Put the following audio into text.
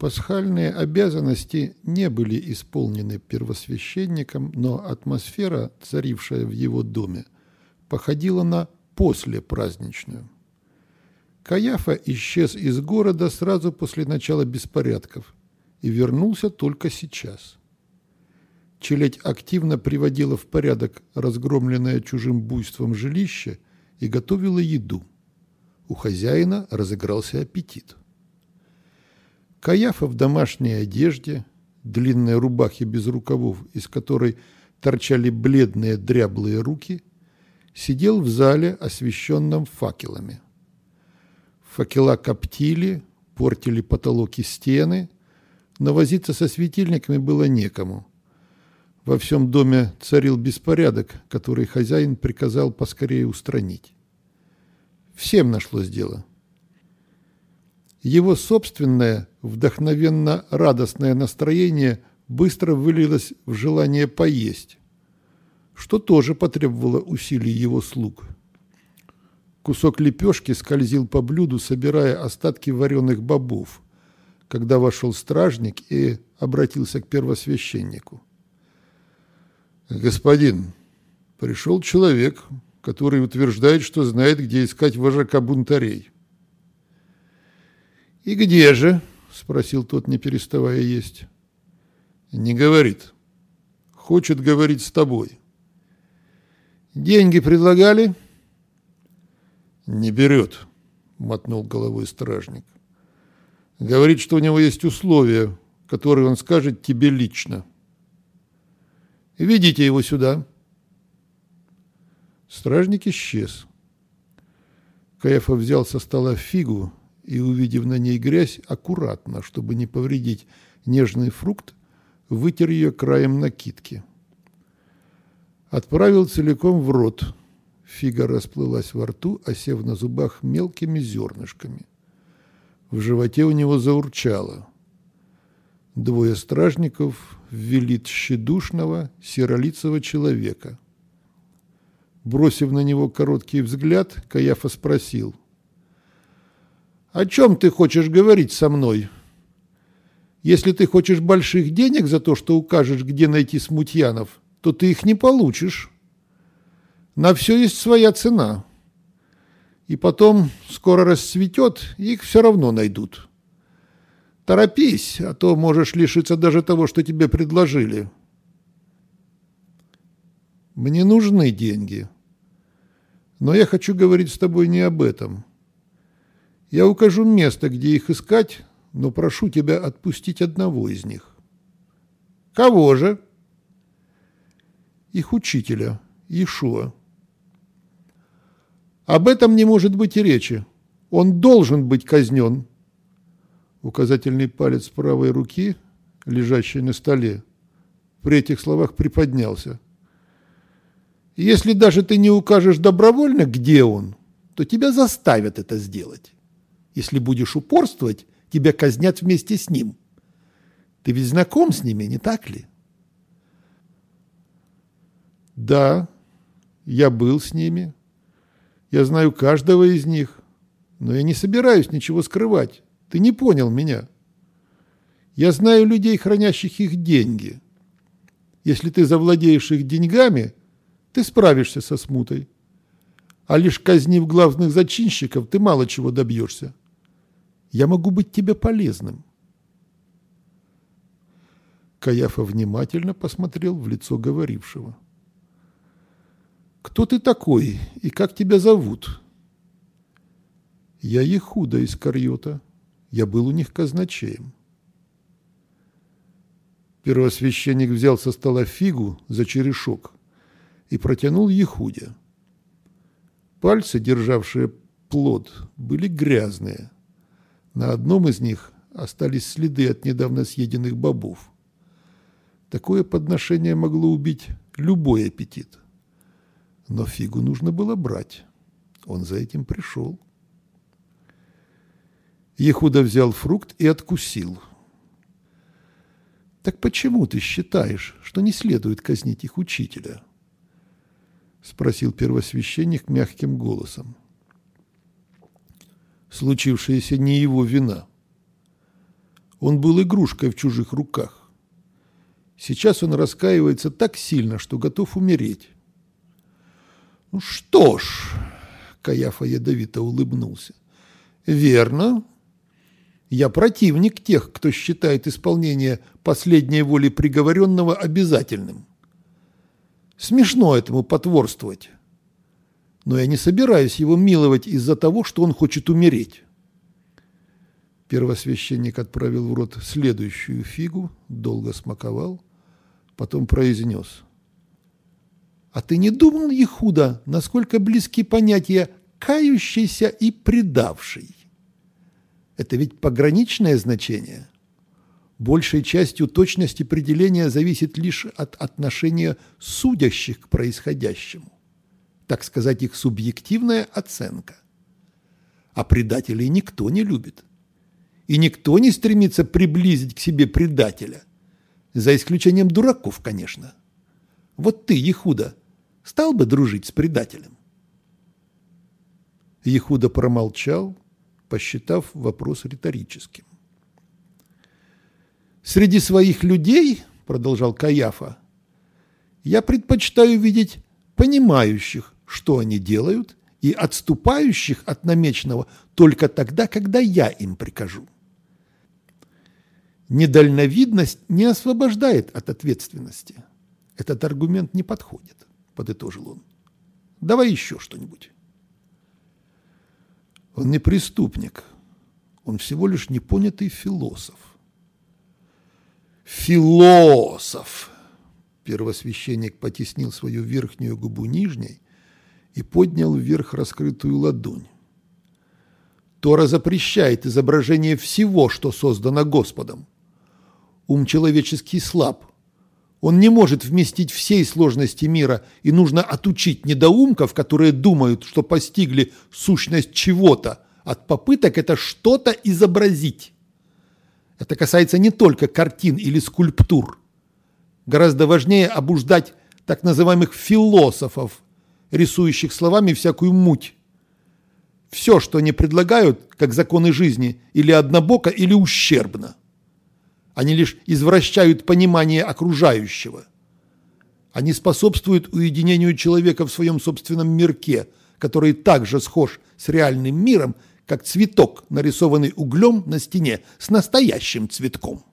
Пасхальные обязанности не были исполнены первосвященником, но атмосфера, царившая в его доме, походила на послепраздничную. Каяфа исчез из города сразу после начала беспорядков и вернулся только сейчас. Челядь активно приводила в порядок разгромленное чужим буйством жилище и готовила еду. У хозяина разыгрался аппетит. Каяфа в домашней одежде, длинной рубахе без рукавов, из которой торчали бледные дряблые руки, сидел в зале, освещенном факелами. Факела коптили, портили потолок и стены, но возиться со светильниками было некому. Во всем доме царил беспорядок, который хозяин приказал поскорее устранить. Всем нашлось дело – его собственное вдохновенно радостное настроение быстро вылилось в желание поесть, что тоже потребовало усилий его слуг. Кусок лепешки скользил по блюду, собирая остатки вареных бобов, когда вошел стражник и обратился к первосвященнику. «Господин, пришел человек, который утверждает, что знает, где искать вожака бунтарей. «И где же?» – спросил тот, не переставая есть. «Не говорит. Хочет говорить с тобой». «Деньги предлагали?» «Не берет», – мотнул головой стражник. «Говорит, что у него есть условия, которые он скажет тебе лично». «Ведите его сюда». Стражник исчез. Каефа взял со стола фигу, и, увидев на ней грязь, аккуратно, чтобы не повредить нежный фрукт, вытер ее краем накидки. Отправил целиком в рот. Фига расплылась во рту, осев на зубах мелкими зернышками. В животе у него заурчало. Двое стражников ввели тщедушного, серолицего человека. Бросив на него короткий взгляд, Каяфа спросил – о чем ты хочешь говорить со мной? Если ты хочешь больших денег за то, что укажешь, где найти смутьянов, то ты их не получишь. На все есть своя цена. И потом скоро расцветет, их все равно найдут. Торопись, а то можешь лишиться даже того, что тебе предложили. Мне нужны деньги. Но я хочу говорить с тобой не об этом. Я укажу место, где их искать, но прошу тебя отпустить одного из них. Кого же? Их учителя, Иешуа. Об этом не может быть и речи. Он должен быть казнен. Указательный палец правой руки, лежащий на столе, при этих словах приподнялся. Если даже ты не укажешь добровольно, где он, то тебя заставят это сделать. Если будешь упорствовать, тебя казнят вместе с ним. Ты ведь знаком с ними, не так ли? Да, я был с ними. Я знаю каждого из них. Но я не собираюсь ничего скрывать. Ты не понял меня. Я знаю людей, хранящих их деньги. Если ты завладеешь их деньгами, ты справишься со смутой. А лишь казнив главных зачинщиков, ты мало чего добьешься. Я могу быть тебе полезным. Каяфа внимательно посмотрел в лицо говорившего. «Кто ты такой и как тебя зовут?» «Я Ехуда из Карьота. Я был у них казначеем». Первосвященник взял со стола фигу за черешок и протянул Ехуде. Пальцы, державшие плод, были грязные – на одном из них остались следы от недавно съеденных бобов. Такое подношение могло убить любой аппетит. Но фигу нужно было брать. Он за этим пришел. Ехуда взял фрукт и откусил. «Так почему ты считаешь, что не следует казнить их учителя?» — спросил первосвященник мягким голосом случившееся не его вина. Он был игрушкой в чужих руках. Сейчас он раскаивается так сильно, что готов умереть. «Ну что ж», — Каяфа ядовито улыбнулся, — «верно. Я противник тех, кто считает исполнение последней воли приговоренного обязательным. Смешно этому потворствовать. Но я не собираюсь его миловать из-за того, что он хочет умереть». Первосвященник отправил в рот следующую фигу, долго смаковал, потом произнес. «А ты не думал, Ехуда, насколько близки понятия «кающийся» и «предавший»? Это ведь пограничное значение. Большей частью точность определения зависит лишь от отношения судящих к происходящему. Так сказать, их субъективная оценка. А предателей никто не любит и никто не стремится приблизить к себе предателя. За исключением дураков, конечно. Вот ты, Ехуда, стал бы дружить с предателем? Ехуда промолчал, посчитав вопрос риторическим. «Среди своих людей, — продолжал Каяфа, — я предпочитаю видеть понимающих, что они делают, и отступающих от намеченного только тогда, когда я им прикажу недальновидность не освобождает от ответственности. Этот аргумент не подходит, подытожил он. Давай еще что-нибудь. Он не преступник, он всего лишь непонятый философ. Философ! Первосвященник потеснил свою верхнюю губу нижней и поднял вверх раскрытую ладонь. Тора запрещает изображение всего, что создано Господом – Ум человеческий слаб. Он не может вместить всей сложности мира, и нужно отучить недоумков, которые думают, что постигли сущность чего-то, от попыток это что-то изобразить. Это касается не только картин или скульптур. Гораздо важнее обуждать так называемых философов, рисующих словами всякую муть. Все, что они предлагают, как законы жизни, или однобоко, или ущербно. Они лишь извращают понимание окружающего. Они способствуют уединению человека в своем собственном мирке, который также схож с реальным миром, как цветок, нарисованный углем на стене с настоящим цветком.